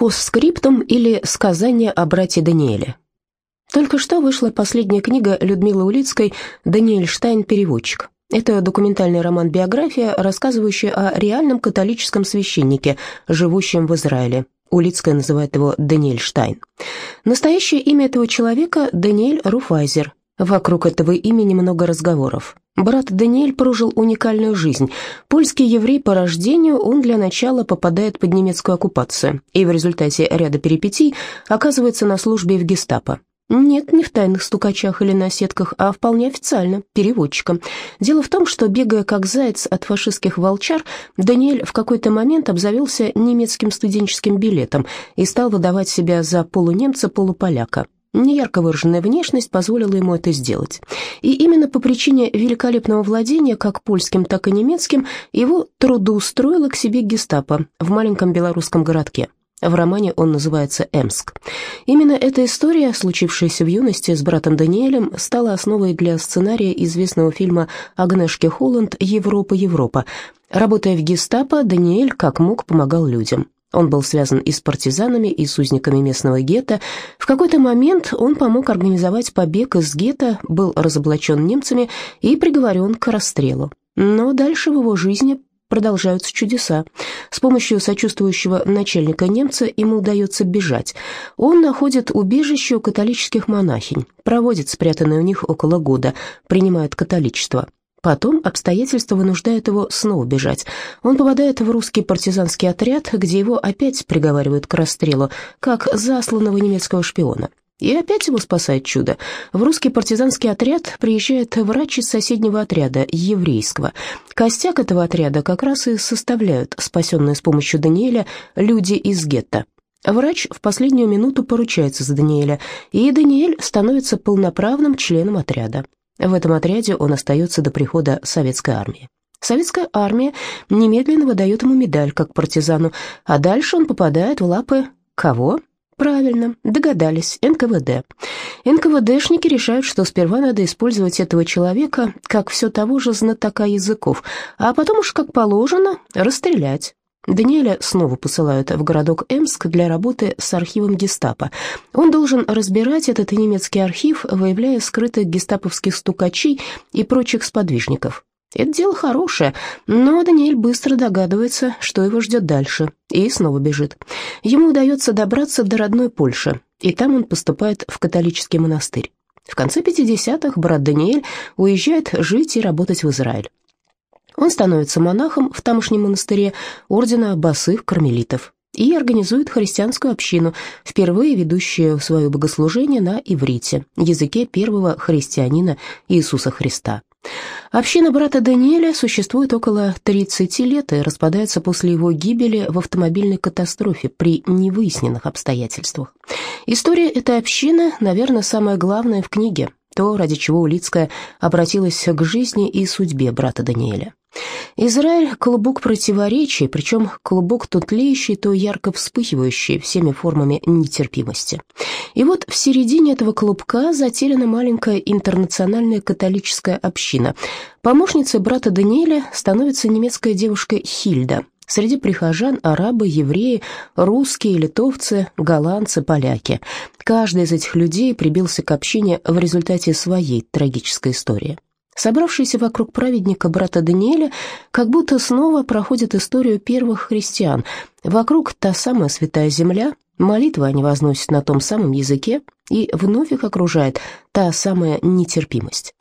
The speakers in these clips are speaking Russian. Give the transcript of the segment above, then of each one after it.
Постскриптум или сказание о брате Даниэле. Только что вышла последняя книга Людмилы Улицкой «Даниэль Штайн. Переводчик». Это документальный роман-биография, рассказывающий о реальном католическом священнике, живущем в Израиле. Улицкая называет его Даниэль Штайн. Настоящее имя этого человека – Даниэль Руфайзер. Вокруг этого имени много разговоров. Брат Даниэль прожил уникальную жизнь. Польский еврей по рождению, он для начала попадает под немецкую оккупацию и в результате ряда перипетий оказывается на службе в гестапо. Нет, не в тайных стукачах или на сетках, а вполне официально, переводчиком. Дело в том, что, бегая как заяц от фашистских волчар, Даниэль в какой-то момент обзавелся немецким студенческим билетом и стал выдавать себя за полунемца-полуполяка. Неярко выраженная внешность позволила ему это сделать. И именно по причине великолепного владения как польским, так и немецким его трудоустроило к себе гестапо в маленьком белорусском городке. В романе он называется «Эмск». Именно эта история, случившаяся в юности с братом Даниэлем, стала основой для сценария известного фильма Агнешки Холланд «Европа, Европа». Работая в гестапо, Даниэль как мог помогал людям. Он был связан и с партизанами, и с узниками местного гетто. В какой-то момент он помог организовать побег из гетто, был разоблачен немцами и приговорен к расстрелу. Но дальше в его жизни продолжаются чудеса. С помощью сочувствующего начальника немца ему удается бежать. Он находит убежище у католических монахинь, проводит спрятанное у них около года, принимает католичество. Потом обстоятельства вынуждают его снова бежать. Он попадает в русский партизанский отряд, где его опять приговаривают к расстрелу, как засланного немецкого шпиона. И опять его спасает чудо. В русский партизанский отряд приезжает врач из соседнего отряда, еврейского. Костяк этого отряда как раз и составляют спасенные с помощью Даниэля люди из гетто. Врач в последнюю минуту поручается за Даниэля, и Даниэль становится полноправным членом отряда. В этом отряде он остается до прихода советской армии. Советская армия немедленно выдает ему медаль как партизану, а дальше он попадает в лапы кого? Правильно, догадались, НКВД. НКВДшники решают, что сперва надо использовать этого человека как все того же знатока языков, а потом уж как положено расстрелять. Даниэля снова посылают в городок Эмск для работы с архивом гестапо. Он должен разбирать этот немецкий архив, выявляя скрытых гестаповских стукачей и прочих сподвижников. Это дело хорошее, но Даниэль быстро догадывается, что его ждет дальше, и снова бежит. Ему удается добраться до родной Польши, и там он поступает в католический монастырь. В конце 50-х брат Даниэль уезжает жить и работать в Израиль. Он становится монахом в тамошнем монастыре ордена босых кармелитов и организует христианскую общину, впервые ведущую свое богослужение на иврите, языке первого христианина Иисуса Христа. Община брата Даниэля существует около 30 лет и распадается после его гибели в автомобильной катастрофе при невыясненных обстоятельствах. История этой общины, наверное, самая главная в книге, то, ради чего Улицкая обратилась к жизни и судьбе брата Даниэля. Израиль — клубок противоречий, причем клубок то тлеющий, то ярко вспыхивающий всеми формами нетерпимости. И вот в середине этого клубка затеряна маленькая интернациональная католическая община. Помощницей брата Даниэля становится немецкая девушка Хильда. Среди прихожан арабы, евреи, русские, литовцы, голландцы, поляки. Каждый из этих людей прибился к общине в результате своей трагической истории. Собравшиеся вокруг праведника брата Даниэля как будто снова проходят историю первых христиан. Вокруг та самая святая земля, молитвы они возносят на том самом языке, и вновь их окружает та самая нетерпимость.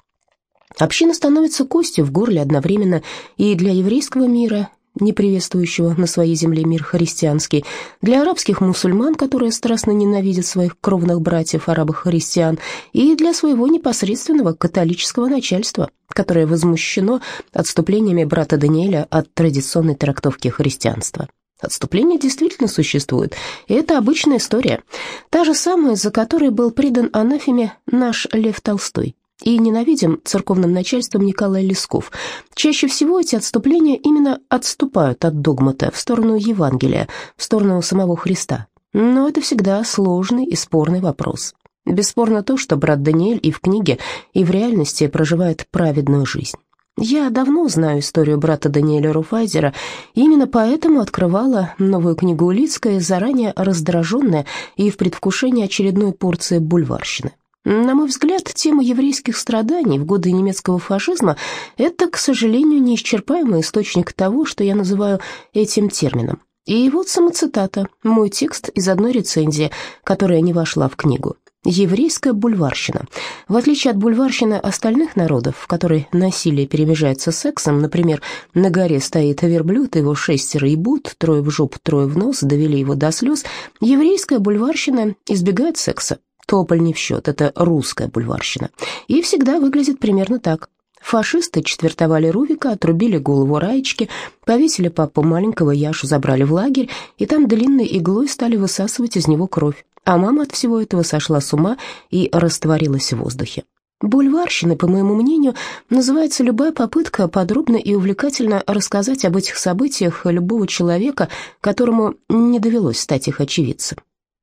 Община становится костью в горле одновременно и для еврейского мира, не приветствующего на своей земле мир христианский, для арабских мусульман, которые страстно ненавидят своих кровных братьев арабов-христиан, и для своего непосредственного католического начальства, которое возмущено отступлениями брата Даниэля от традиционной трактовки христианства. Отступление действительно существует, и это обычная история, та же самая, за которой был придан анафеме наш Лев Толстой и ненавидим церковным начальством Николай Лесков. Чаще всего эти отступления именно отступают от догмата в сторону Евангелия, в сторону самого Христа. Но это всегда сложный и спорный вопрос. Бесспорно то, что брат Даниэль и в книге, и в реальности проживает праведную жизнь. Я давно знаю историю брата Даниэля Руфайзера, именно поэтому открывала новую книгу Улицкой, заранее раздраженная и в предвкушении очередной порции бульварщины. На мой взгляд, тема еврейских страданий в годы немецкого фашизма – это, к сожалению, неисчерпаемый источник того, что я называю этим термином. И вот самоцитата, мой текст из одной рецензии, которая не вошла в книгу. Еврейская бульварщина. В отличие от бульварщины остальных народов, в которой насилие перемежается сексом, например, на горе стоит верблюд, его шестеро ебут, трое в жопу, трое в нос, довели его до слез, еврейская бульварщина избегает секса. Тополь не в счет, это русская бульварщина. И всегда выглядит примерно так. Фашисты четвертовали Рувика, отрубили голову Раечки, повесили папу маленького Яшу, забрали в лагерь, и там длинной иглой стали высасывать из него кровь а мама от всего этого сошла с ума и растворилась в воздухе. Бульварщиной, по моему мнению, называется любая попытка подробно и увлекательно рассказать об этих событиях любого человека, которому не довелось стать их очевидцем.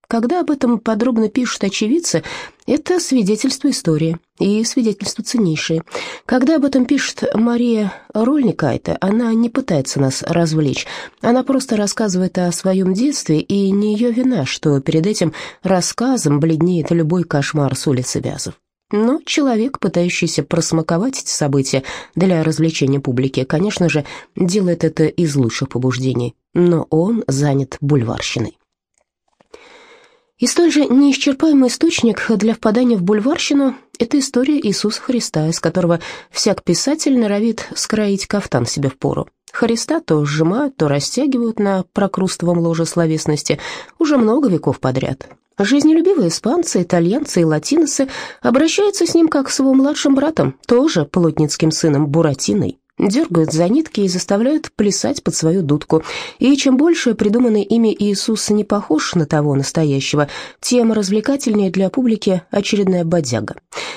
Когда об этом подробно пишут очевидцы, это свидетельство истории, и свидетельство ценнейшее. Когда об этом пишет Мария Рольникайте, она не пытается нас развлечь, она просто рассказывает о своем детстве, и не ее вина, что перед этим рассказом бледнеет любой кошмар с улицы Вязов. Но человек, пытающийся просмаковать эти события для развлечения публики, конечно же, делает это из лучших побуждений, но он занят бульварщиной. И столь же неисчерпаемый источник для впадания в бульварщину – это история Иисуса Христа, из которого всяк писатель норовит скроить кафтан себе в пору. Христа то сжимают, то растягивают на прокрустовом ложе словесности уже много веков подряд. Жизнелюбивые испанцы, итальянцы и латиносы обращаются с ним как с его младшим братом, тоже плотницким сыном Буратиной дергают за нитки и заставляют плясать под свою дудку. И чем больше придуманный ими Иисус не похож на того настоящего, тем развлекательнее для публики очередная бодяга.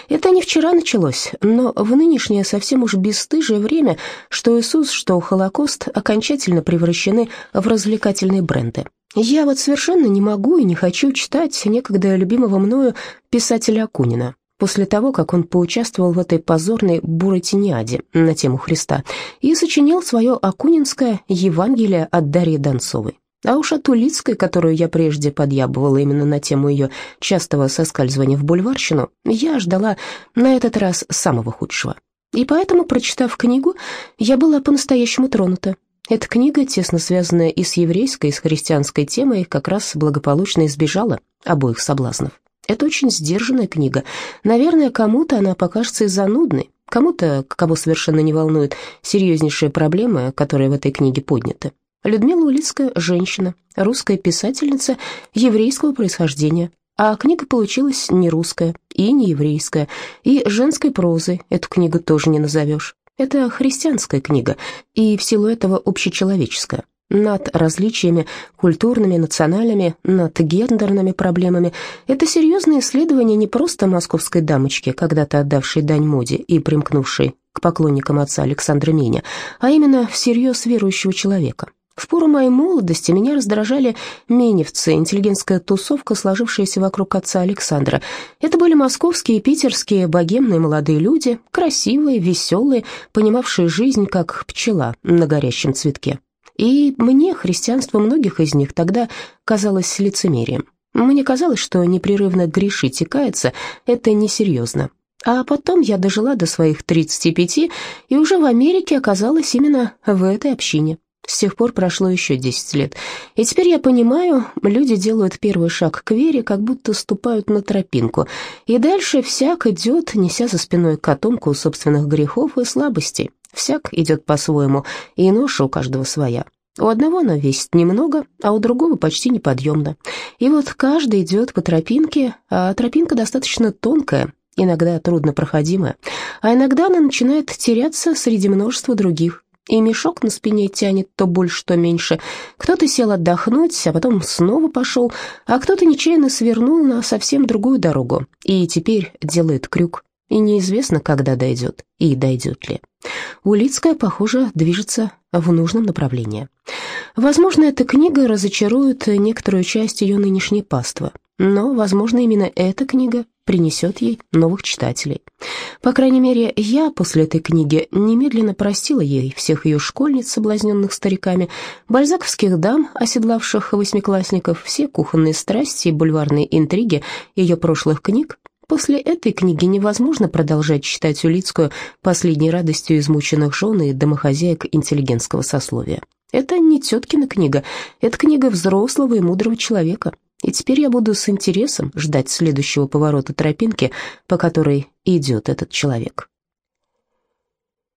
Это не вчера началось, но в нынешнее совсем уж бесстыжее время, что Иисус, что Холокост окончательно превращены в развлекательные бренды. Я вот совершенно не могу и не хочу читать некогда любимого мною писателя Акунина после того, как он поучаствовал в этой позорной буратиниаде на тему Христа и сочинил свое акунинское Евангелие от Дарьи Донцовой. А уж от Улицкой, которую я прежде подъябывала именно на тему ее частого соскальзывания в бульварщину, я ждала на этот раз самого худшего. И поэтому, прочитав книгу, я была по-настоящему тронута. Эта книга, тесно связанная и с еврейской, и с христианской темой, как раз благополучно избежала обоих соблазнов. Это очень сдержанная книга. Наверное, кому-то она покажется и занудной, кому-то, кого совершенно не волнуют серьезнейшие проблемы, которые в этой книге подняты. Людмила Улицкая – женщина, русская писательница еврейского происхождения, а книга получилась не русская и не еврейская, и женской прозы эту книгу тоже не назовешь. Это христианская книга, и в силу этого общечеловеческая над различиями культурными, национальными, над гендерными проблемами. Это серьезное исследование не просто московской дамочки, когда-то отдавшей дань моде и примкнувшей к поклонникам отца Александра Меня, а именно всерьез верующего человека. В пору моей молодости меня раздражали меневцы, интеллигентская тусовка, сложившаяся вокруг отца Александра. Это были московские и питерские богемные молодые люди, красивые, веселые, понимавшие жизнь как пчела на горящем цветке. И мне христианство многих из них тогда казалось лицемерием. Мне казалось, что непрерывно грешить и каяться – это несерьезно. А потом я дожила до своих 35 и уже в Америке оказалась именно в этой общине. С тех пор прошло еще 10 лет. И теперь я понимаю, люди делают первый шаг к вере, как будто ступают на тропинку. И дальше всяк идет, неся за спиной котомку собственных грехов и слабостей. Всяк идет по-своему, и ноша у каждого своя. У одного она весит немного, а у другого почти неподъемно. И вот каждый идет по тропинке, а тропинка достаточно тонкая, иногда труднопроходимая, а иногда она начинает теряться среди множества других. И мешок на спине тянет то больше, то меньше. Кто-то сел отдохнуть, а потом снова пошел, а кто-то нечаянно свернул на совсем другую дорогу и теперь делает крюк и неизвестно, когда дойдет и дойдет ли. Улицкая, похоже, движется в нужном направлении. Возможно, эта книга разочарует некоторую часть ее нынешней паствы, но, возможно, именно эта книга принесет ей новых читателей. По крайней мере, я после этой книги немедленно простила ей всех ее школьниц, соблазненных стариками, бальзаковских дам, оседлавших восьмиклассников, все кухонные страсти и бульварные интриги ее прошлых книг. После этой книги невозможно продолжать читать Улицкую последней радостью измученных жен и домохозяек интеллигентского сословия. Это не теткина книга, это книга взрослого и мудрого человека. И теперь я буду с интересом ждать следующего поворота тропинки, по которой идет этот человек.